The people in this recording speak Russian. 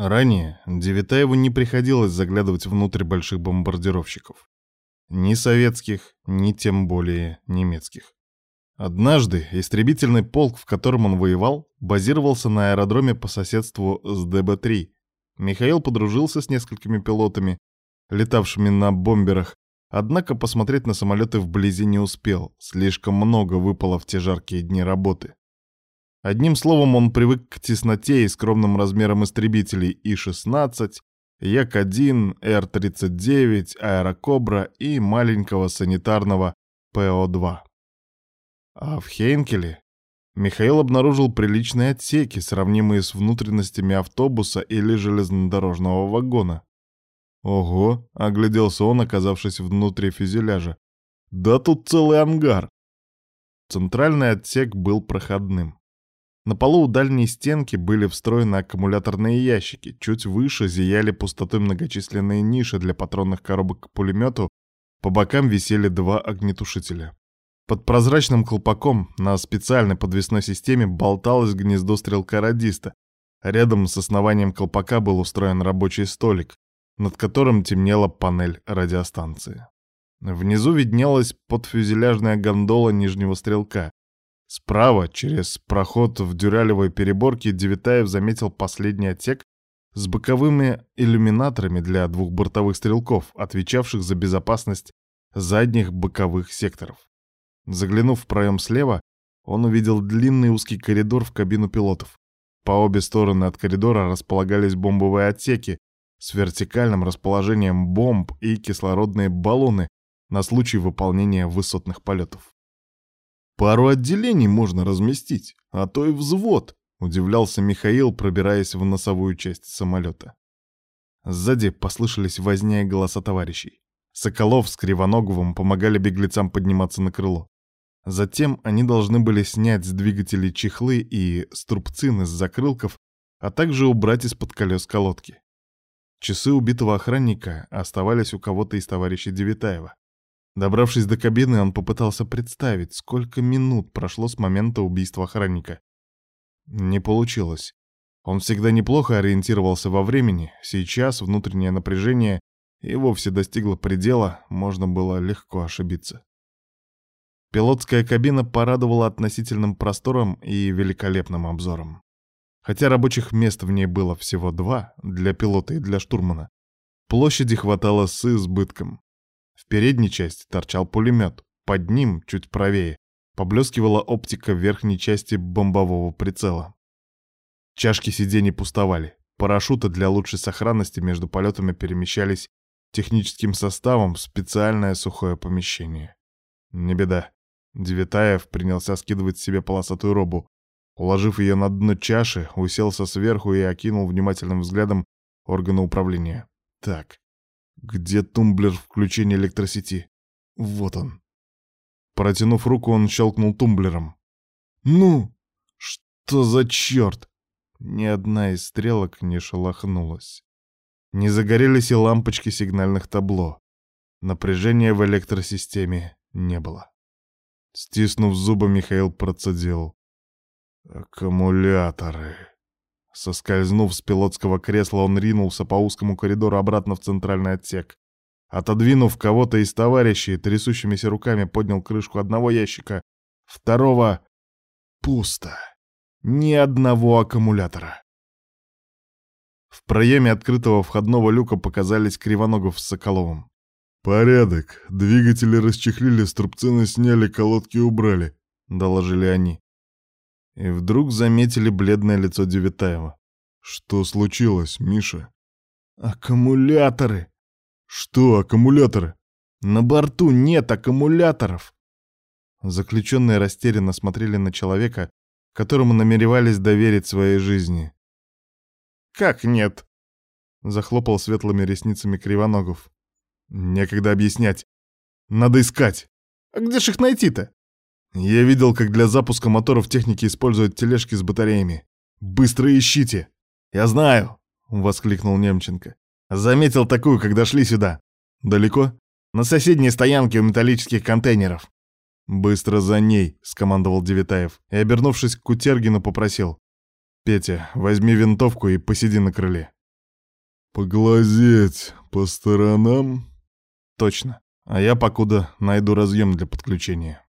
Ранее Девятаеву не приходилось заглядывать внутрь больших бомбардировщиков. Ни советских, ни тем более немецких. Однажды истребительный полк, в котором он воевал, базировался на аэродроме по соседству с ДБ-3. Михаил подружился с несколькими пилотами, летавшими на бомберах, однако посмотреть на самолеты вблизи не успел, слишком много выпало в те жаркие дни работы. Одним словом, он привык к тесноте и скромным размерам истребителей И-16, Як-1, Р-39, Аэрокобра и маленького санитарного ПО-2. А в Хейнкеле Михаил обнаружил приличные отсеки, сравнимые с внутренностями автобуса или железнодорожного вагона. Ого, огляделся он, оказавшись внутри фюзеляжа. Да тут целый ангар. Центральный отсек был проходным. На полу у дальней стенки были встроены аккумуляторные ящики, чуть выше зияли пустотой многочисленные ниши для патронных коробок к пулемету, по бокам висели два огнетушителя. Под прозрачным колпаком на специальной подвесной системе болталось гнездо стрелка-радиста. Рядом с основанием колпака был устроен рабочий столик, над которым темнела панель радиостанции. Внизу виднелась подфюзеляжная гондола нижнего стрелка. Справа, через проход в дюралевой переборке, Девитаев заметил последний отсек с боковыми иллюминаторами для двух бортовых стрелков, отвечавших за безопасность задних боковых секторов. Заглянув в проем слева, он увидел длинный узкий коридор в кабину пилотов. По обе стороны от коридора располагались бомбовые отсеки с вертикальным расположением бомб и кислородные баллоны на случай выполнения высотных полетов. «Пару отделений можно разместить, а то и взвод», — удивлялся Михаил, пробираясь в носовую часть самолета. Сзади послышались возня и голоса товарищей. Соколов с Кривоноговым помогали беглецам подниматься на крыло. Затем они должны были снять с двигателей чехлы и струбцины с закрылков, а также убрать из-под колес колодки. Часы убитого охранника оставались у кого-то из товарищей Девитаева. Добравшись до кабины, он попытался представить, сколько минут прошло с момента убийства охранника. Не получилось. Он всегда неплохо ориентировался во времени, сейчас внутреннее напряжение и вовсе достигло предела, можно было легко ошибиться. Пилотская кабина порадовала относительным простором и великолепным обзором. Хотя рабочих мест в ней было всего два, для пилота и для штурмана, площади хватало с избытком. В передней части торчал пулемет, под ним, чуть правее, поблескивала оптика верхней части бомбового прицела. Чашки сидений пустовали, парашюты для лучшей сохранности между полетами перемещались техническим составом в специальное сухое помещение. Не беда. Девятаев принялся скидывать себе полосатую робу. Уложив ее на дно чаши, уселся сверху и окинул внимательным взглядом органы управления. Так, где тумблер включения электросети? Вот он. Протянув руку, он щелкнул тумблером. «Ну, что за черт?» Ни одна из стрелок не шелохнулась. Не загорелись и лампочки сигнальных табло. Напряжения в электросистеме не было. Стиснув зубы, Михаил процедил. «Аккумуляторы». Соскользнув с пилотского кресла, он ринулся по узкому коридору обратно в центральный отсек. Отодвинув кого-то из товарищей, трясущимися руками поднял крышку одного ящика, второго — пусто. Ни одного аккумулятора. В проеме открытого входного люка показались Кривоногов с Соколовым. «Порядок. Двигатели расчехлили, струбцины сняли, колодки убрали», — доложили они. И вдруг заметили бледное лицо Девятаева. «Что случилось, Миша?» «Аккумуляторы!» «Что аккумуляторы?» «На борту нет аккумуляторов!» Заключенные растерянно смотрели на человека, которому намеревались доверить своей жизни. «Как нет?» — захлопал светлыми ресницами Кривоногов. «Некогда объяснять. Надо искать. А где ж их найти-то?» «Я видел, как для запуска моторов техники используют тележки с батареями. Быстро ищите!» «Я знаю!» — воскликнул Немченко. «Заметил такую, когда шли сюда. Далеко?» «На соседней стоянке у металлических контейнеров». «Быстро за ней!» — скомандовал Девитаев и, обернувшись к Кутергину, попросил. «Петя, возьми винтовку и посиди на крыле. Поглазеть по сторонам? Точно. А я покуда найду разъем для подключения.